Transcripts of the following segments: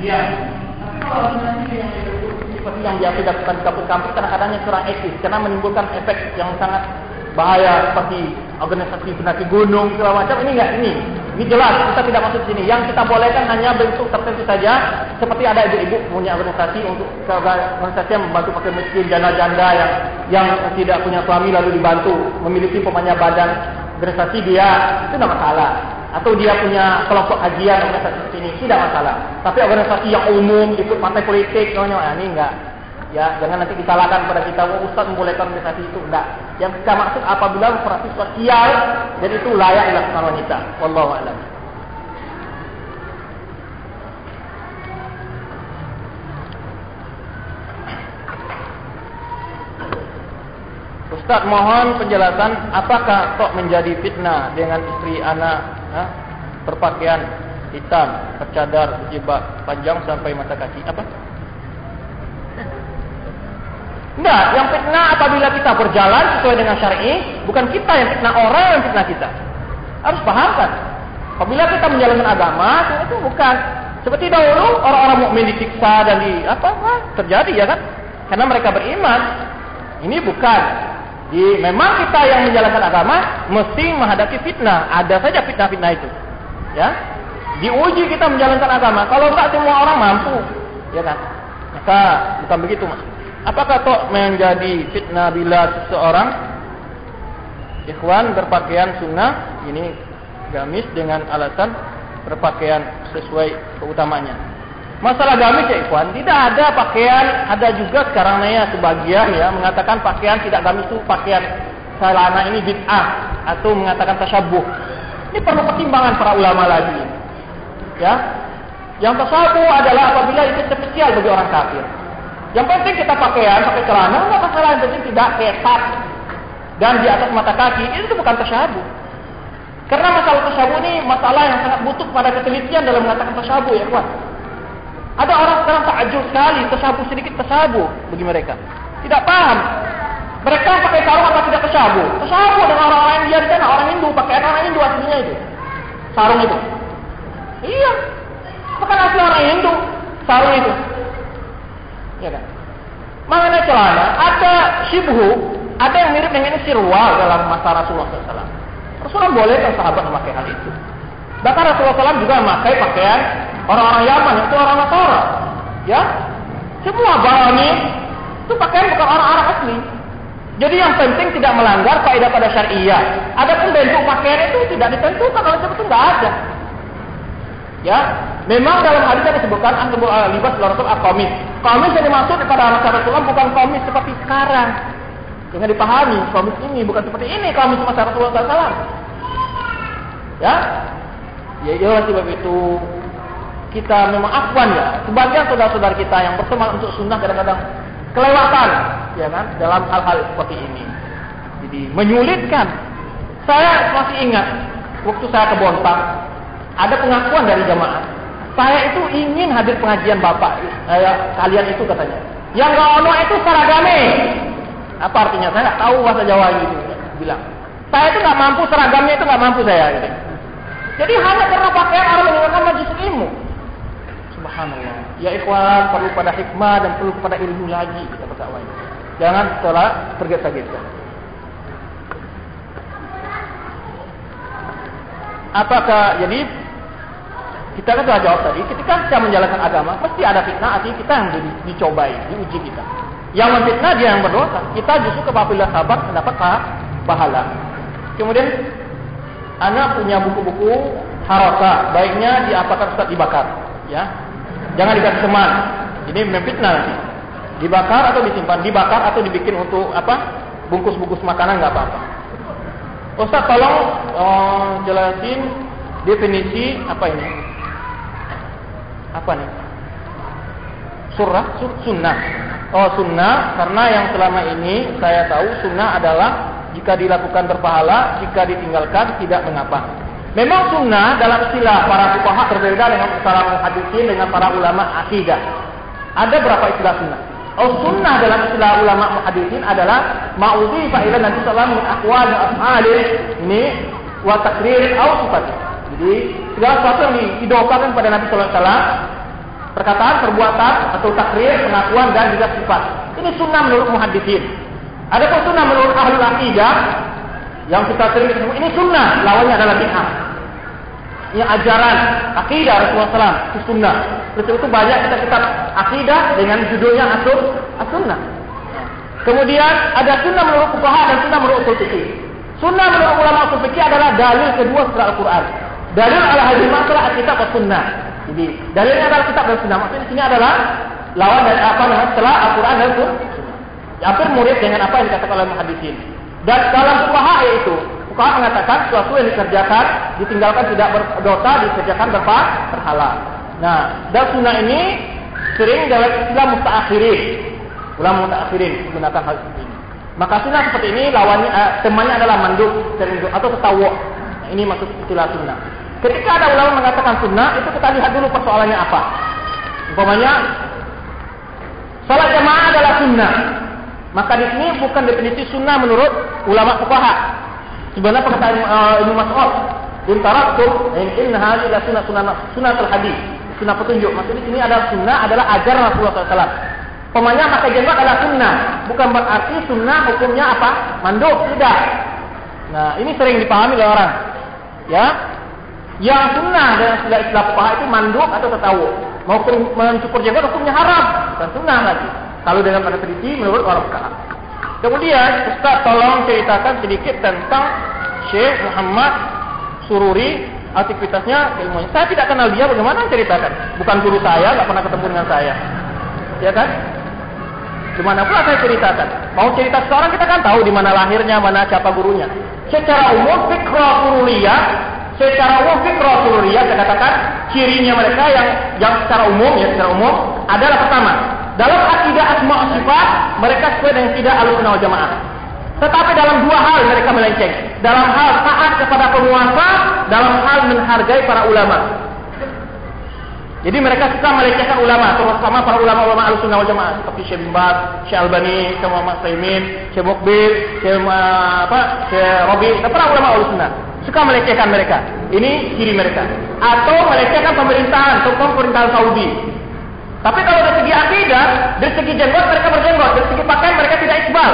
yang seperti yang biasa dilakukan di kampus-kampus kadang-kadangnya kurang etis karena menimbulkan efek yang sangat bahaya seperti organisasi pendaki gunung segala macam. Ini enggak ini ini jelas kita tidak masuk sini. Yang kita bolehkan hanya bentuk tertentu saja seperti ada ibu-ibu punya organisasi untuk organisasi yang membantu pakai miskin janda-janda yang yang tidak punya suami lalu dibantu memiliki pemanya badan organisasi dia itu tidak masalah atau dia punya kelompok kajian organisasi sini tidak masalah tapi organisasi yang umum ikut partai politik namanya ini enggak Ya, jangan nanti disalahkan pada kita, oh, Ustaz membolehkan organisasi itu. Enggak. Yang kita maksud apabila operasi sosial dan itu layak dilakukan wanita. Wallahu a'lam. Ustaz mohon penjelasan apakah kok menjadi fitnah dengan istri anak ha? berpakaian hitam, bercadar, berjibak panjang sampai mata kaki. Apa? Enggak, yang fitnah apabila kita berjalan sesuai dengan syar'i, bukan kita yang fitnah orang yang fitnah kita. Harus pahamkan. Apabila kita menjalankan agama, itu bukan seperti dahulu orang-orang mukmin disiksa dan di apa, apa terjadi ya kan? Karena mereka beriman. Ini bukan di memang kita yang menjalankan agama mesti menghadapi fitnah. Ada saja fitnah-fitnah itu. Ya. Diuji kita menjalankan agama. Kalau enggak semua orang mampu, ya kan? Maka bukan begitu Mas. Apakah tok menjadi fitnah bila seseorang ikhwan berpakaian sunnah ini gamis dengan alasan berpakaian sesuai keutamanya. Masalah gamis ya ikhwan, tidak ada pakaian, ada juga sekarang ya sebagian ya mengatakan pakaian tidak gamis itu pakaian celana ini bid'ah atau mengatakan tasyabuh. Ini perlu pertimbangan para ulama lagi. Ya. Yang tasyabuh adalah apabila itu spesial bagi orang kafir. Yang penting kita pakaian, pakai celana, enggak masalah. Yang penting tidak ketat dan di atas mata kaki. Itu bukan tasyabuh. Karena masalah tasyabuh ini masalah yang sangat butuh pada ketelitian dalam mengatakan tasyabuh ya kawan. Ada orang sekarang takjub sekali tasyabuh sedikit tasyabuh bagi mereka. Tidak paham. Mereka pakai sarung apa tidak tasyabuh? Tasyabuh dengan orang-orang India di sana, orang Hindu, pakaian orang Hindu aslinya itu. Sarung itu. Iya. Bukan asli orang Hindu, sarung itu. Ya kan? Mengenai celana, ada shibhu, ada yang mirip dengan sirwal dalam masa Rasulullah SAW. Rasulullah boleh kan sahabat memakai hal itu. Bahkan Rasulullah SAW juga memakai pakaian orang-orang Yaman, itu orang Nasara. Ya, semua barani itu pakaian bukan orang Arab asli. Jadi yang penting tidak melanggar faedah pada syariah. Adapun bentuk pakaian itu tidak ditentukan oleh sebab itu nggak ada. Ya, memang dalam hadis yang disebutkan antum libas Rasul al-qamis. Qamis yang dimaksud pada masa Rasulullah bukan qamis seperti sekarang. Jangan dipahami, qamis ini bukan seperti ini qamis masa Rasulullah SAW. Ya, ya iya sebab itu kita memang afwan ya. Sebagian saudara-saudara kita yang bersemangat untuk sunnah kadang-kadang kelewatan, ya kan, dalam hal-hal seperti ini. Jadi menyulitkan. Saya masih ingat waktu saya ke Bontang, ada pengakuan dari jamaah. Saya itu ingin hadir pengajian bapak. Eh, kalian itu katanya. Yang gak ono itu seragame. Apa artinya? Saya nggak tahu bahasa Jawa itu. Bilang. Saya itu nggak mampu seragamnya itu nggak mampu saya. Gitu. Jadi hanya karena pakaian orang meninggalkan majlis ilmu. Subhanallah. Ya ikhwan perlu pada hikmah dan perlu kepada ilmu lagi kita berdakwah. Jangan setelah tergesa-gesa. Apakah jadi kita kan sudah jawab tadi, ketika kita menjalankan agama, pasti ada fitnah, artinya kita yang di, dicobai, diuji kita. Yang memfitnah dia yang berdosa. Kita justru apabila sabar mendapat pahala. Kemudian anak punya buku-buku harata, baiknya diapakan Ustaz dibakar, ya. Jangan dikasih teman. Ini memfitnah nanti. Dibakar atau disimpan, dibakar atau dibikin untuk apa? Bungkus-bungkus makanan nggak apa-apa. Ustaz tolong uh, jelasin definisi apa ini? Apa nih? Surah, sur, sunnah. Oh sunnah karena yang selama ini saya tahu sunnah adalah jika dilakukan berpahala, jika ditinggalkan tidak mengapa. Memang sunnah dalam istilah para fuqaha berbeda dengan para muhaddisin dengan para ulama akidah. Ada berapa istilah sunnah? Oh sunnah dalam istilah ulama muhaddisin adalah ma'udhi fa'ilah Nabi sallallahu min aqwal af'ali ini wa takrir au sifat. Jadi segala sesuatu yang diidolakan pada Nabi Sallallahu Alaihi Wasallam, perkataan, perbuatan, atau takrir, pengakuan dan juga sifat. Ini sunnah menurut muhaddisin. Ada pun sunnah menurut ahli akidah yang kita sering ketemu. Ini sunnah, lawannya adalah bid'ah. Ini ajaran akidah Rasulullah SAW itu sunnah. Terus itu banyak kita kitab akidah dengan judulnya asur as-sunnah. Kemudian ada sunnah menurut fuqaha dan sunnah menurut usul. Sunnah menurut ulama usul adalah dalil kedua setelah Al-Quran. Dalil ala hadis masalah kitab dan sunnah. Jadi dalilnya adalah kitab dan sunnah. Maksudnya sini adalah lawan dari apa setelah Al-Quran dan sunnah. Hampir murid dengan apa yang dikatakan oleh muhadisin. Dan dalam fuqaha yaitu fuqaha mengatakan sesuatu yang dikerjakan ditinggalkan tidak berdosa dikerjakan berpahala. Nah, dan sunnah ini sering dalam istilah mustaakhirin. Ulama mustaakhirin menggunakan hal seperti ini. Maka sunnah seperti ini lawannya eh, temannya adalah manduk sering atau tetawu. Nah, ini maksud istilah sunnah. Ketika ada ulama mengatakan sunnah, itu kita lihat dulu persoalannya apa. Umpamanya, salat jamaah adalah sunnah. Maka di sini bukan definisi sunnah menurut ulama fuqaha. Sebenarnya perkataan uh, Ibnu Mas'ud, "In taraktum in hadhihi la sunnah sunnah sunnatul hadis." Sunnah petunjuk. Maksudnya di sini adalah sunnah adalah ajaran Rasulullah SAW. Pemanya pakai jenggot adalah sunnah. Bukan berarti sunnah hukumnya apa? Manduk. Tidak. Nah, ini sering dipahami oleh orang. Ya. Yang sunnah dan istilah istilah fuqaha itu manduk atau tetawu. Mau mencukur jenggot hukumnya haram. Bukan sunnah lagi. Kalau dengan pada teliti menurut orang. Kemudian Ustaz tolong ceritakan sedikit tentang Syekh Muhammad Sururi aktivitasnya ilmunya. Saya tidak kenal dia bagaimana ceritakan. Bukan guru saya, nggak pernah ketemu dengan saya. Ya kan? Gimana pula saya ceritakan. Mau cerita sekarang kita kan tahu di mana lahirnya, mana siapa gurunya. Secara umum fikra sururiyah, secara umum fikra sururiyah saya katakan cirinya mereka yang yang secara umum ya secara umum adalah pertama dalam akidah asma sifat, mereka sesuai dengan tidak alusunah jamaah. Tetapi dalam dua hal mereka melenceng. Dalam hal taat kepada penguasa, dalam hal menghargai para ulama. Jadi mereka suka melecehkan ulama, terutama para ulama-ulama alusunah jamaah seperti Syekh Bimbar, Syekh Albani, Syekh Muhammad Saimin, Syekh Mukbil, Syekh apa, Syekh Robi, dan para ulama alusunah suka melecehkan mereka. Ini ciri mereka. Atau melecehkan pemerintahan, atau pemerintahan Saudi. Tapi kalau dari segi akidah, dari segi jenggot mereka berjenggot, dari segi pakaian mereka tidak isbal.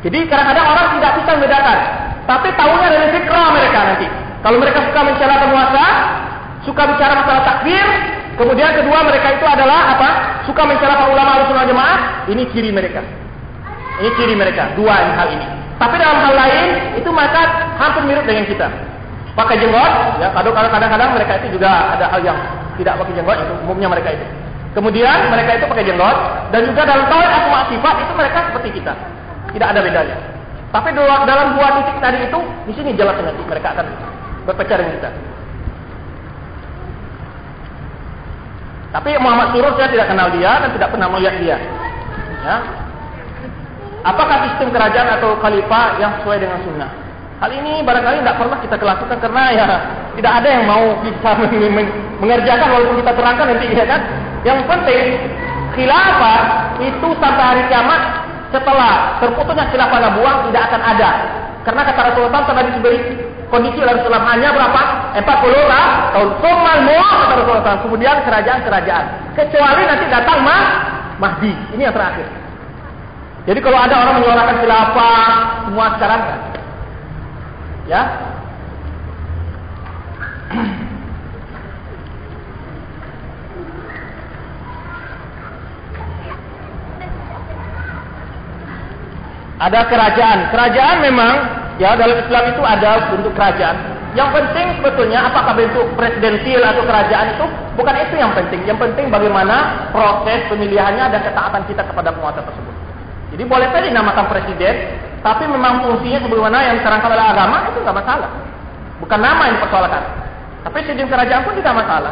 Jadi kadang-kadang orang tidak bisa membedakan. Tapi tahunya dari fikrah mereka nanti. Kalau mereka suka mencela penguasa, suka bicara masalah takbir, kemudian kedua mereka itu adalah apa? Suka mencela para ulama al jemaah, ini ciri mereka. Ini ciri mereka, dua hal ini. Tapi dalam hal lain, itu mereka hampir mirip dengan kita. Pakai jenggot, ya kadang-kadang mereka itu juga ada hal yang tidak pakai jenggot itu umumnya mereka itu. Kemudian mereka itu pakai jenggot dan juga dalam tauhid asma sifat itu mereka seperti kita. Tidak ada bedanya. Tapi dalam dua titik tadi itu di sini jelas nanti mereka akan berpecah dengan kita. Tapi Muhammad Surur saya tidak kenal dia dan tidak pernah melihat dia. Ya. Apakah sistem kerajaan atau khalifah yang sesuai dengan sunnah? Hal ini barangkali tidak pernah kita lakukan karena ya tidak ada yang mau bisa mengerjakan walaupun kita terangkan nanti ya kan. Yang penting khilafah itu sampai hari kiamat setelah terputusnya khilafah Nabuah tidak akan ada. Karena kata Rasulullah SAW tadi diberi kondisi oleh Rasulullah hanya berapa? 40 tahun. Sumal kata Rasulullah SAW. Kemudian kerajaan-kerajaan. Kecuali nanti datang mah Mahdi. Ini yang terakhir. Jadi kalau ada orang menyuarakan khilafah semua sekarang Ya. Ada kerajaan. Kerajaan memang ya dalam Islam itu ada bentuk kerajaan. Yang penting sebetulnya apakah bentuk presidensial atau kerajaan itu bukan itu yang penting. Yang penting bagaimana proses pemilihannya dan ketaatan kita kepada penguasa tersebut. Jadi boleh saja dinamakan presiden, tapi memang fungsinya sebagaimana yang diterangkan oleh agama itu nggak masalah. Bukan nama yang dipersoalkan. Tapi sistem kerajaan pun tidak masalah.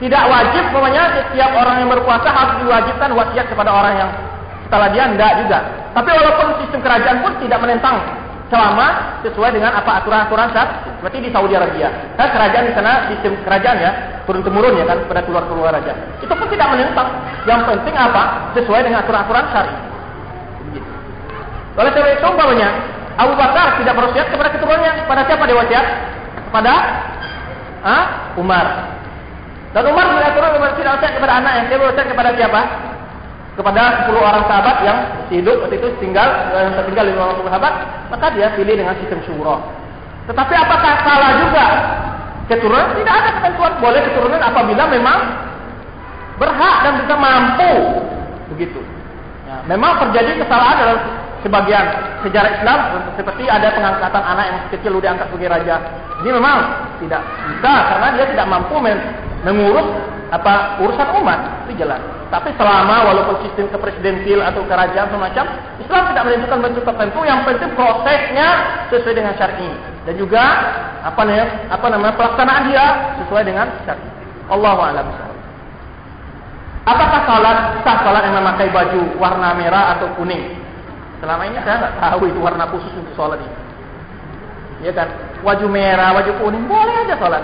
Tidak wajib pokoknya setiap orang yang berkuasa harus diwajibkan wasiat kepada orang yang setelah dia tidak juga. Tapi walaupun sistem kerajaan pun tidak menentang selama sesuai dengan apa aturan-aturan saat seperti di Saudi Arabia. Kan kerajaan di sana sistem kerajaan ya turun temurun ya kan pada keluar keluar raja. Itu pun tidak menentang. Yang penting apa sesuai dengan aturan-aturan syari. Oleh sebab itu umpamanya Abu Bakar tidak berwasiat kepada keturunannya. Pada siapa dia wasiat? Kepada ah, Umar. Dan Umar tidak turun tidak wasiat kepada anaknya, dia berwasiat kepada siapa? Kepada 10 orang sahabat yang hidup waktu itu tinggal yang tertinggal 50 sahabat, maka dia pilih dengan sistem syuro. Tetapi apakah salah juga keturunan? Tidak ada ketentuan boleh keturunan apabila memang berhak dan bisa mampu begitu. Ya, memang terjadi kesalahan dalam sebagian sejarah Islam seperti ada pengangkatan anak yang kecil udah diangkat sebagai raja. Ini memang tidak bisa karena dia tidak mampu mengurus apa urusan umat itu jelas. Tapi selama walaupun sistem kepresidensil atau kerajaan semacam Islam tidak menentukan bentuk tertentu, yang penting prosesnya sesuai dengan syar'i dan juga apa namanya apa namanya pelaksanaan dia sesuai dengan syar'i. Allahu a'lam Apakah salat sah salat yang memakai baju warna merah atau kuning? Selama ini saya nggak tahu itu warna khusus untuk sholat ini. Ya kan? Wajah merah, wajah kuning, boleh aja sholat.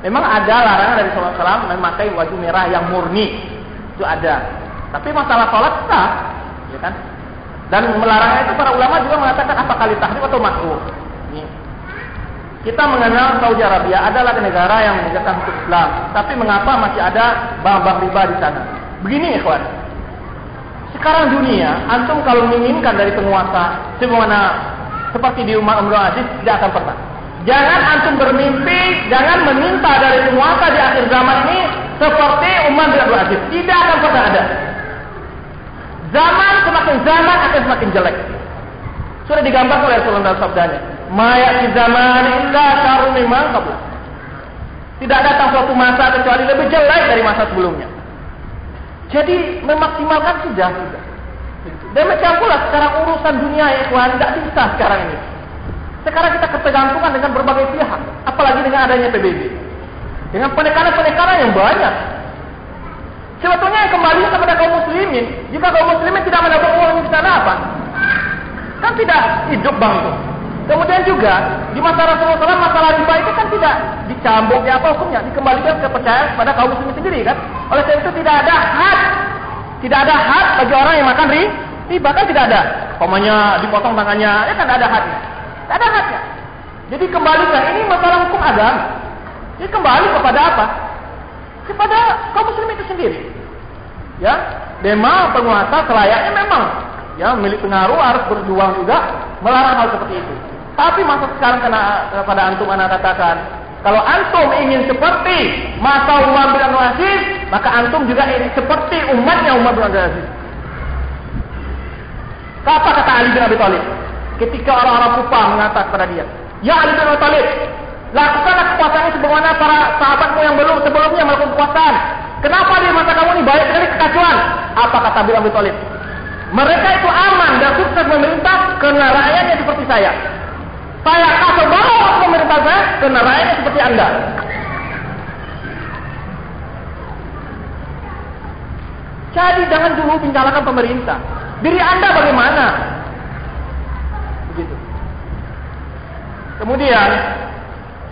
Memang ada larangan dari sholat salam memakai wajah merah yang murni. Itu ada. Tapi masalah sholat sah. Ya kan? Dan melarangnya itu para ulama juga mengatakan apa kali tahrif atau makruh. Kita mengenal Saudi Arabia adalah negara yang menegakkan hukum Islam. Tapi mengapa masih ada bank-bank riba di sana? Begini ikhwan. Sekarang dunia, antum kalau menginginkan dari penguasa semua seperti di Umar Abdul Aziz tidak akan pernah. Jangan antum bermimpi, jangan meminta dari penguasa di akhir zaman ini seperti Umar bin Abdul Aziz. Tidak akan pernah ada. Zaman semakin zaman akan semakin jelek. Sudah digambar oleh Rasulullah dalam sabdanya. Maya di zaman illa syarun memang Tidak datang suatu masa kecuali lebih jelek dari masa sebelumnya. Jadi memaksimalkan sudah. Dan macam pula sekarang urusan dunia ya Tuhan tidak bisa sekarang ini. Sekarang kita ketergantungan dengan berbagai pihak, apalagi dengan adanya PBB. Dengan penekanan-penekanan yang banyak. Sebetulnya yang kembali kepada kaum muslimin, jika kaum muslimin tidak mendapat uang di sana apa? Kan tidak hidup bang itu. Kemudian juga di masa Rasulullah SAW masalah riba itu kan tidak dicambuk ya apa hukumnya, dikembalikan kepercayaan kepada kaum muslimin sendiri kan. Oleh sebab itu tidak ada hak, tidak ada hak bagi orang yang makan riba kan tidak ada. Pokoknya dipotong tangannya, ya kan ada haknya. Tidak ada haknya. Jadi kembalikan ini masalah hukum agama. Jadi kembali kepada apa? Kepada kaum muslim itu sendiri. Ya, memang penguasa selayaknya memang ya milik pengaruh harus berjuang juga melarang hal seperti itu. Tapi masa sekarang kena kepada antum anak katakan, kalau antum ingin seperti masa Umar bin Abdul Aziz, maka antum juga ingin seperti umatnya Umar bin Abdul Aziz. Apa kata Ali bin Abi Thalib? Ketika orang-orang Kufah mengatakan kepada dia, Ya Ali bin Abi Thalib, lakukanlah kekuasaan ini sebagaimana para sahabatmu yang belum sebelumnya melakukan kekuasaan. Kenapa di masa kamu ini banyak sekali kekacauan? Apa kata bin Abi Thalib? Mereka itu aman dan sukses memerintah karena rakyatnya seperti saya. Saya kasih bawa pemerintah saya ke neraka seperti Anda. Jadi jangan dulu bincangkan pemerintah. Diri Anda bagaimana? Begitu. Kemudian,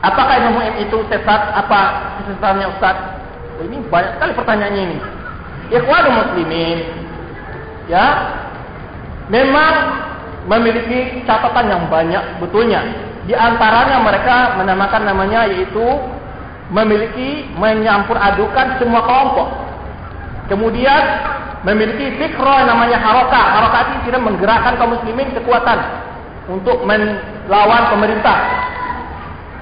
apakah ilmu itu sesat? Apa kesesatannya Ustaz? Oh, ini banyak sekali pertanyaannya ini. Ikhwanul muslimin, ya, memang memiliki catatan yang banyak betulnya. Di antaranya mereka menamakan namanya yaitu memiliki menyampur adukan semua kelompok. Kemudian memiliki fikro yang namanya haroka. Haroka itu tidak menggerakkan kaum muslimin kekuatan untuk melawan pemerintah.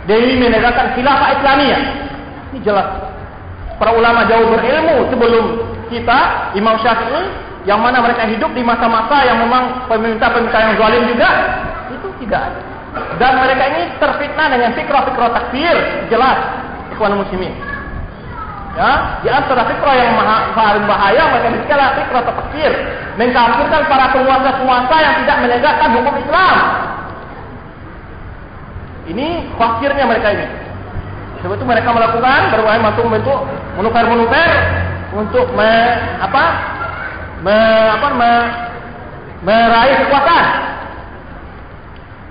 Demi menegakkan khilafah Islamiyah. Ini jelas. Para ulama jauh berilmu sebelum kita, Imam Syafi'i yang mana mereka hidup di masa-masa yang memang pemerintah-pemerintah yang zalim juga itu tidak ada. Dan mereka ini terfitnah dengan fikra-fikra takfir jelas ikhwan muslimin. Ya, di antara fikra yang paling bahaya mereka bicara fikra takfir, mengkafirkan para penguasa-penguasa yang tidak menegakkan hukum Islam. Ini fakirnya mereka ini. Sebab itu mereka melakukan berbagai macam bentuk menufer-menufer untuk me, apa me, apa, me, meraih kekuasaan.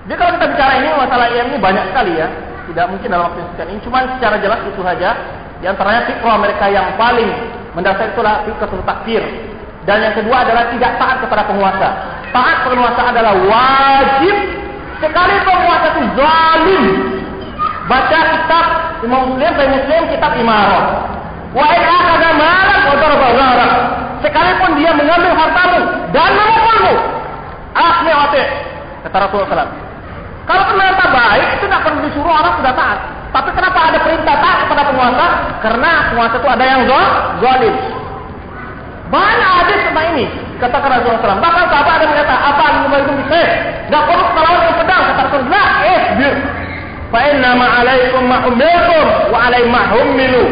Jadi kalau kita bicara ini masalah IM ini banyak sekali ya, tidak mungkin dalam waktu yang ini. Cuma secara jelas itu saja. Di antaranya fikrah mereka yang paling mendasar itulah fikrah takfir. Dan yang kedua adalah tidak taat kepada penguasa. Taat penguasa adalah wajib sekali penguasa itu zalim. Baca kitab Imam Muslim, Sahih Muslim, kitab Imarah. Wa in akhadha malan wa Sekalipun dia mengambil hartamu dan memukulmu, asmi wate. Kata Rasulullah SAW. Kalau ternyata baik, itu tidak perlu disuruh orang sudah taat. Tapi kenapa ada perintah taat kepada penguasa? Karena penguasa itu ada yang zalim. Banyak hadis tentang ini. Kata Rasulullah SAW. Bahkan sahabat ada yang berkata, apa yang itu bisa? Tidak perlu melawan dengan pedang. Kata Rasulullah, eh, bir. Fa'inna ma'alaikum wa alaih ma'humilu.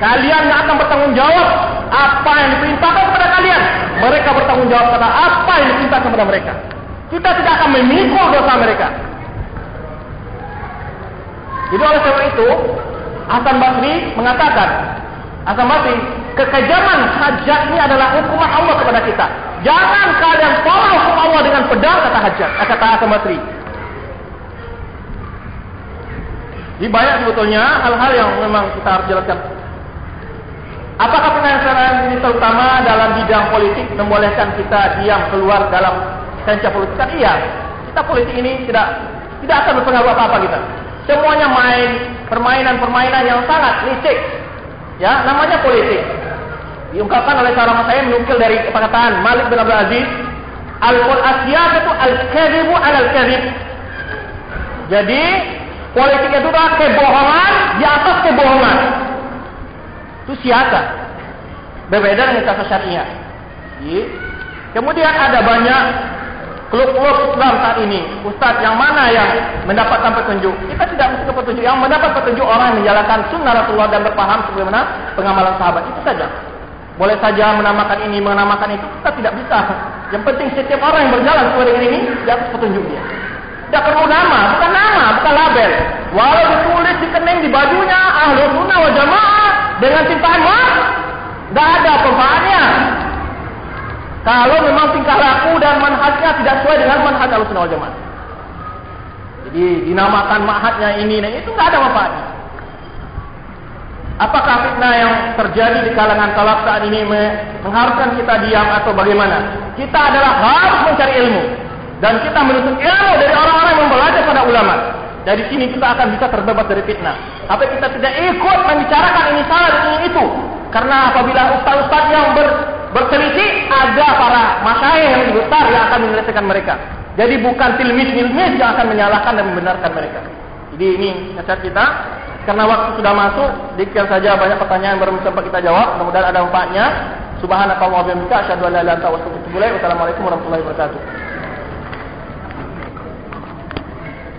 Kalian yang akan bertanggung jawab apa yang diperintahkan kepada kalian. Mereka bertanggung jawab kepada apa yang diperintahkan kepada mereka. Kita tidak akan memikul dosa mereka. Jadi oleh sebab itu, Hasan Basri mengatakan, Hasan Basri, kekejaman hajat ini adalah hukuman Allah kepada kita. Jangan kalian tolak hukum Allah dengan pedang, kata hajat, eh, kata Hasan Basri. Jadi banyak sebetulnya hal-hal yang memang kita harus jelaskan. Ini terutama dalam bidang politik membolehkan kita diam keluar dalam kancah politik? Kan iya. Kita politik ini tidak tidak akan berpengaruh apa-apa kita. Semuanya main permainan-permainan yang sangat licik. Ya, namanya politik. Diungkapkan oleh seorang saya menukil dari perkataan Malik bin Abdul Aziz, al-qul itu al-kadhibu al-kadhib. Jadi, politik itu adalah kebohongan di atas kebohongan. Itu siasa. Berbeda dengan kata syariah. Kemudian ada banyak klub-klub Islam saat ini, Ustaz yang mana yang mendapatkan petunjuk? Kita tidak mesti petunjuk. Yang mendapat petunjuk orang yang menjalankan sunnah Rasulullah dan berpaham sebagaimana pengamalan sahabat. Itu saja. Boleh saja menamakan ini, menamakan itu. Kita tidak bisa. Yang penting setiap orang yang berjalan sesuai ini, dia harus petunjuk dia. Tidak perlu nama, bukan nama, bukan label. Walau ditulis di kening di bajunya, ahlu sunnah wal jamaah, dengan cintaan tidak ada pemanfaatnya. Kalau memang tingkah laku dan manhajnya tidak sesuai dengan manhaj al-sunnah wal jamaah. Jadi dinamakan manhajnya ini dan itu nggak ada manfaatnya. Apakah fitnah yang terjadi di kalangan salaf saat ini mengharuskan kita diam atau bagaimana? Kita adalah harus mencari ilmu dan kita menuntut ilmu dari orang-orang yang belajar pada ulama. Dari sini kita akan bisa terbebas dari fitnah. Tapi kita tidak ikut membicarakan ini salah ini itu. Karena apabila ustaz-ustaz yang ber, berselisih ada para masyayikh yang besar yang akan menyelesaikan mereka. Jadi bukan tilmis-tilmis yang akan menyalahkan dan membenarkan mereka. Jadi ini nasihat kita. Karena waktu sudah masuk, dikir saja banyak pertanyaan baru sempat kita jawab. Mudah-mudahan ada manfaatnya. Subhanallah wa bihamdika asyhadu an la ilaha illa anta astaghfiruka wa atubu ilaik. Wassalamualaikum warahmatullahi wabarakatuh.